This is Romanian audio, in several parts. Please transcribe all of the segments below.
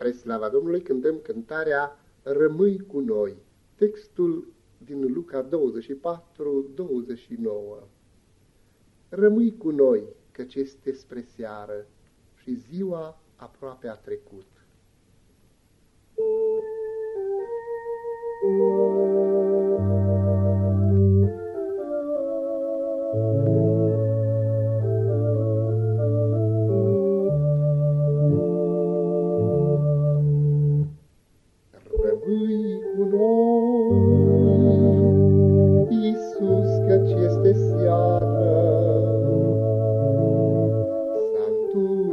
Spre slava Domnului cântăm cântarea Rămâi cu noi, textul din Luca 24, 29. Rămâi cu noi, căci este spre seară și ziua aproape a trecut.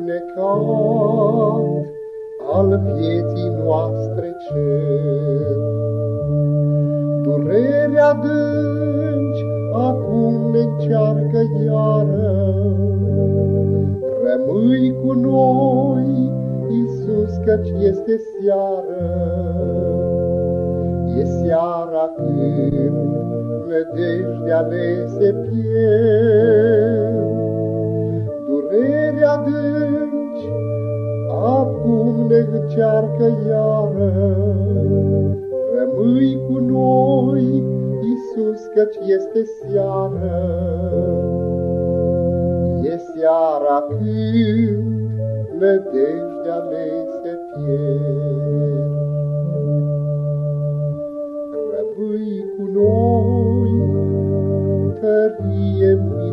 Întunecat al vieții noastre cer. Durerea adânci acum ne încearcă iară, Rămâi cu noi, Iisus, căci este seară. E seara când nădejdea le se pierd, Durerea adânci acum ne încearcă iară. Rămâi cu noi, Iisus, căci este seară. E seara când nădejdea le se pierd. Rămâi cu noi, tărie minunată,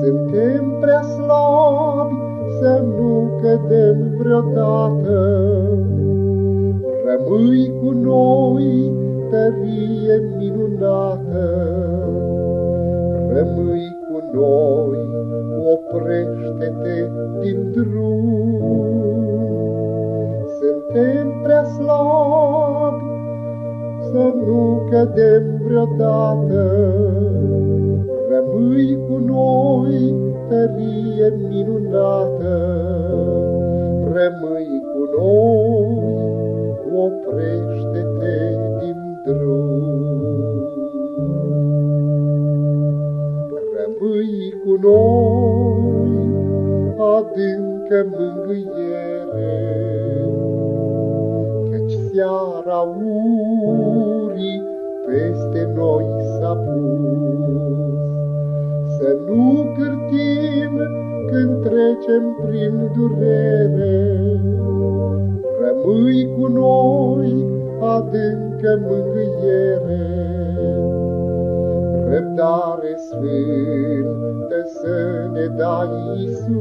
Suntem prea slabi să nu cădem vreodată, Rămâi cu noi, tărie minunată. Rămâi cu noi, oprește-te din drum. Cădem vreodată. Rămâi cu noi, tărie minunată. Rămâi cu noi, oprește-te din drum. Rămâi cu noi, adâncă mângâiere, Căci seara urii peste noi s-a pus. Să nu cârtim când trecem prin durere, Rămâi cu noi, adâncă mângâiere. Răbdare sfântă să ne dai, Iisus,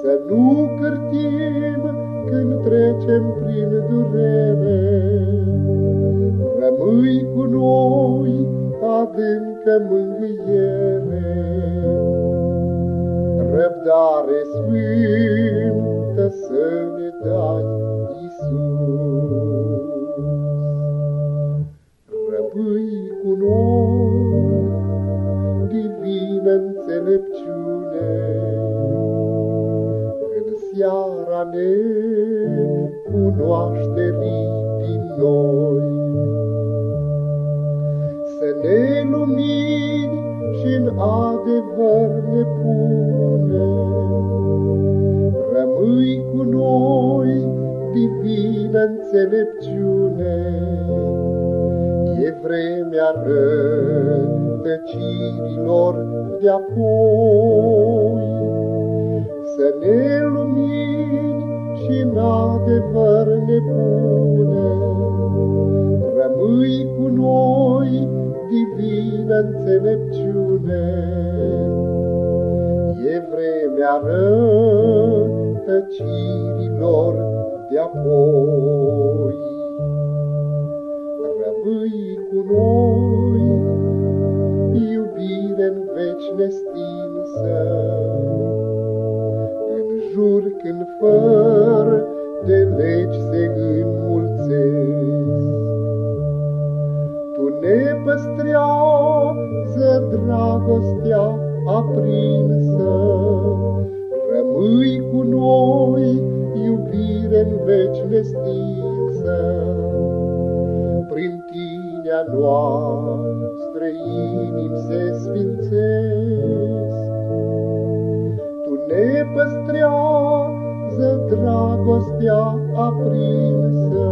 Să nu cârtim când trecem prin durere. Rămâi cu noi, adâncă mângâiere. Răbdare sfântă să ne dai, Iisus. Rămâi cu noi, divină înțelepciune, În seara necunoașterii Să ne lumini și în adevăr ne pune, Rămâi cu noi, divină înțelepciune. E vremea rătăcirilor de-apoi, Să ne lumini și în adevăr ne pune. Divină înțelepciune. E vremea rătăcirilor de-apoi. Rămâi cu noi, iubire în veci nestinsă. plinătatea noastră inimi se sfințesc. Tu ne păstrează dragostea aprinsă,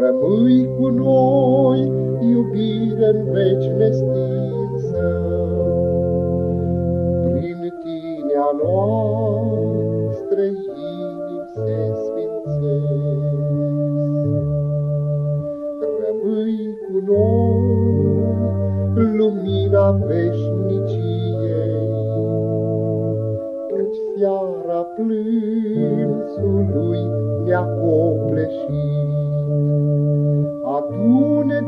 Rămâi cu noi, iubire în veci nestinsă. Prin tine a noastră Căci seara plânsului ne-a copleșit. Adune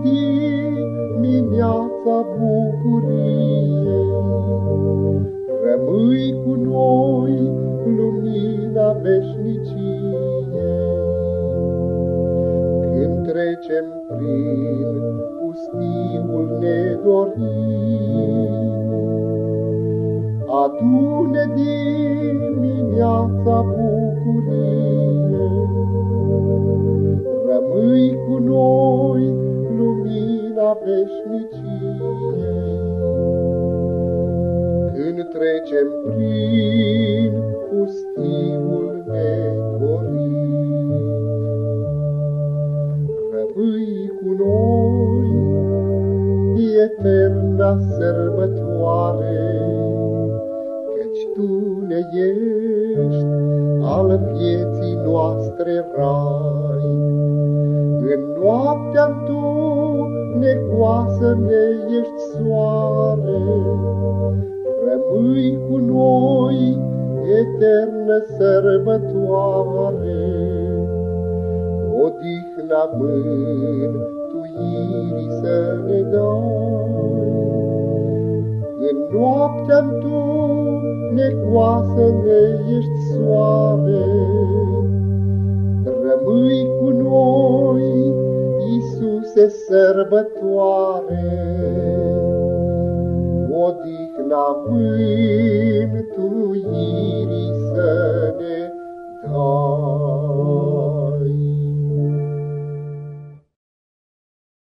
dimineața bucuriei, Rămâi cu noi lumina veșniciei. Când trecem prin pustiul nedorit, Adune dimineața bucuriei, Rămâi cu noi lumina veșniciei. Când trecem prin pustiul negorit, Rămâi cu noi eterna sărbătoare, noastre rai. În noaptea tu necoasă ne ești soare, Rămâi cu noi, eternă sărbătoare. Odihna mântuirii să ne dai, În noaptea tu necoasă ne ești soare, Rămâi cu noi, Iisuse, sărbătoare, odihna mântuirii.